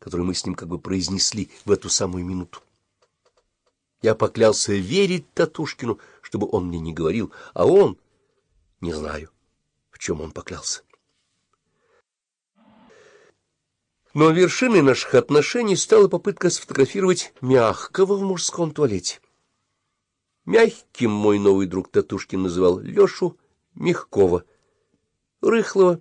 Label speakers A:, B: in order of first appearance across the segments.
A: которые мы с ним как бы произнесли в эту самую минуту. Я поклялся верить Татушкину, чтобы он мне не говорил, а он... Не знаю, в чем он поклялся. Но вершиной наших отношений стала попытка сфотографировать мягкого в мужском туалете. Мягким мой новый друг Татушкин называл Лешу Мягкова, рыхлого,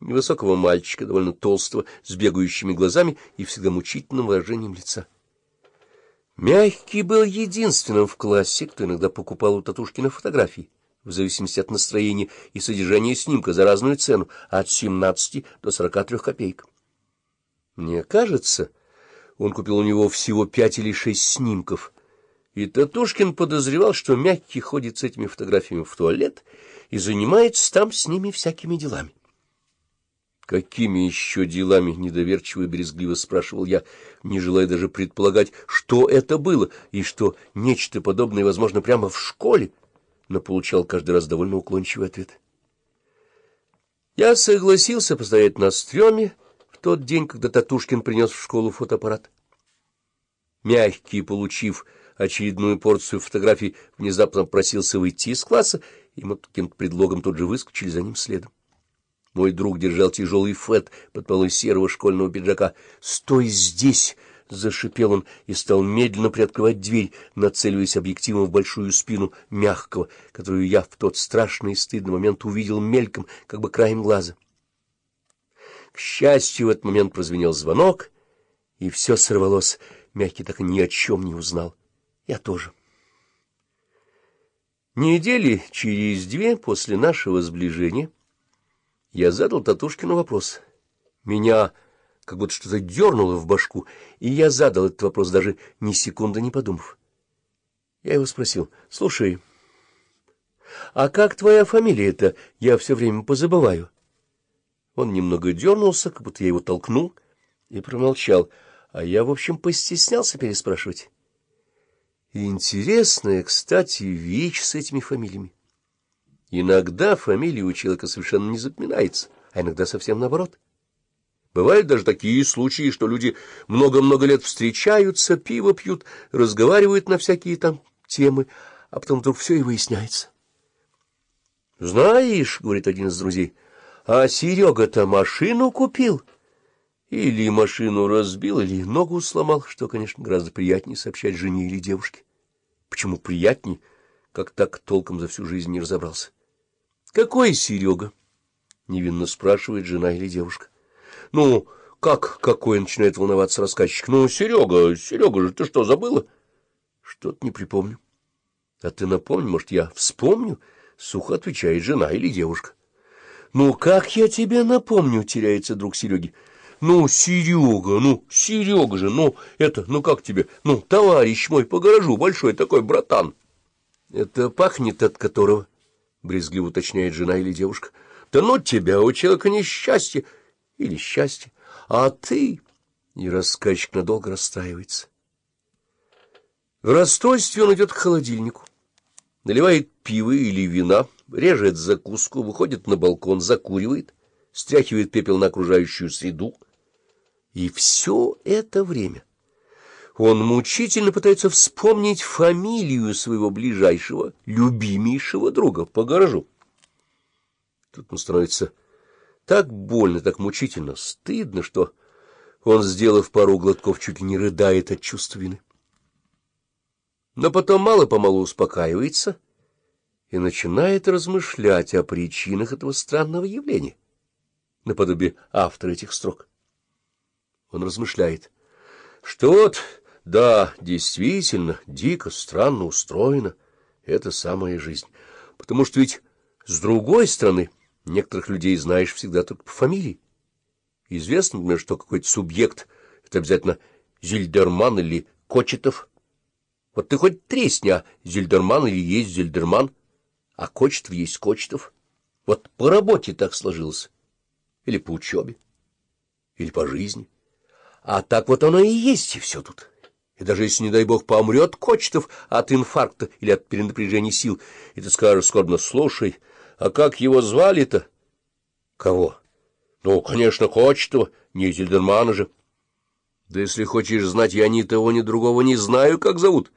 A: невысокого мальчика, довольно толстого, с бегающими глазами и всегда мучительным выражением лица. Мягкий был единственным в классе, кто иногда покупал у Татушкина фотографии, в зависимости от настроения и содержания снимка за разную цену, от 17 до 43 копеек. Мне кажется, он купил у него всего пять или шесть снимков, и Татушкин подозревал, что Мягкий ходит с этими фотографиями в туалет и занимается там с ними всякими делами. Какими еще делами, недоверчиво и брезгливо спрашивал я, не желая даже предполагать, что это было, и что нечто подобное, возможно, прямо в школе, но получал каждый раз довольно уклончивый ответ. Я согласился постоять на стреме в тот день, когда Татушкин принес в школу фотоаппарат. Мягкий, получив очередную порцию фотографий, внезапно просился выйти из класса, и мы каким-то предлогом тут же выскочили за ним следом. Мой друг держал тяжелый фет под полой серого школьного пиджака. «Стой здесь!» — зашипел он и стал медленно приоткрывать дверь, нацеливаясь объективом в большую спину мягкого, которую я в тот страшный и стыдный момент увидел мельком, как бы краем глаза. К счастью, в этот момент прозвенел звонок, и все сорвалось. Мягкий так ни о чем не узнал. Я тоже. Недели через две после нашего сближения я задал Татушкину вопрос. Меня как будто что-то дернуло в башку, и я задал этот вопрос, даже ни секунды не подумав. Я его спросил, — Слушай, а как твоя фамилия-то? Я все время позабываю. Он немного дернулся, как будто я его толкнул, и промолчал, а я, в общем, постеснялся переспрашивать. Интересная, кстати, вещь с этими фамилиями. Иногда фамилия у человека совершенно не запоминается, а иногда совсем наоборот. Бывают даже такие случаи, что люди много-много лет встречаются, пиво пьют, разговаривают на всякие там темы, а потом вдруг все и выясняется. — Знаешь, — говорит один из друзей, — а Серега-то машину купил. Или машину разбил, или ногу сломал, что, конечно, гораздо приятнее сообщать жене или девушке. Почему приятнее, как так толком за всю жизнь не разобрался? — Какой Серега? — невинно спрашивает жена или девушка. — Ну, как какой начинает волноваться рассказчик? — Ну, Серега, Серега же, ты что, забыла? — Что-то не припомню. — А ты напомни, может, я вспомню? — сухо отвечает жена или девушка. — Ну, как я тебе напомню? — теряется друг Сереги. — Ну, Серега, ну, Серега же, ну, это, ну как тебе? Ну, товарищ мой по гаражу, большой такой братан. — Это пахнет от которого? — брезгливо уточняет жена или девушка. — Да ну тебя, у человека несчастье или счастье, а ты... И рассказчик надолго расстраивается. В расстройстве он идет к холодильнику, наливает пиво или вина, режет закуску, выходит на балкон, закуривает, стряхивает пепел на окружающую среду. И все это время он мучительно пытается вспомнить фамилию своего ближайшего, любимейшего друга по гаражу. Тут ему становится так больно, так мучительно, стыдно, что он, сделав пару глотков, чуть ли не рыдает от чувства вины. Но потом мало-помалу успокаивается и начинает размышлять о причинах этого странного явления, наподобие автора этих строк. Он размышляет, что вот да, действительно, дико, странно устроена эта самая жизнь. Потому что ведь, с другой стороны, некоторых людей знаешь всегда только по фамилии. Известно, например, что какой-то субъект — это обязательно Зильдерман или Кочетов. Вот ты хоть тресни, а Зильдерман или есть Зильдерман, а Кочетов есть Кочетов. Вот по работе так сложилось. Или по учебе, или по жизни. А так вот оно и есть, и все тут. И даже если, не дай бог, помрет Кочетов от инфаркта или от перенапряжения сил, и ты скажешь скорбно, слушай, а как его звали-то? Кого? Ну, конечно, Кочетова, не Зельдермана же. Да если хочешь знать, я ни того, ни другого не знаю, как зовут.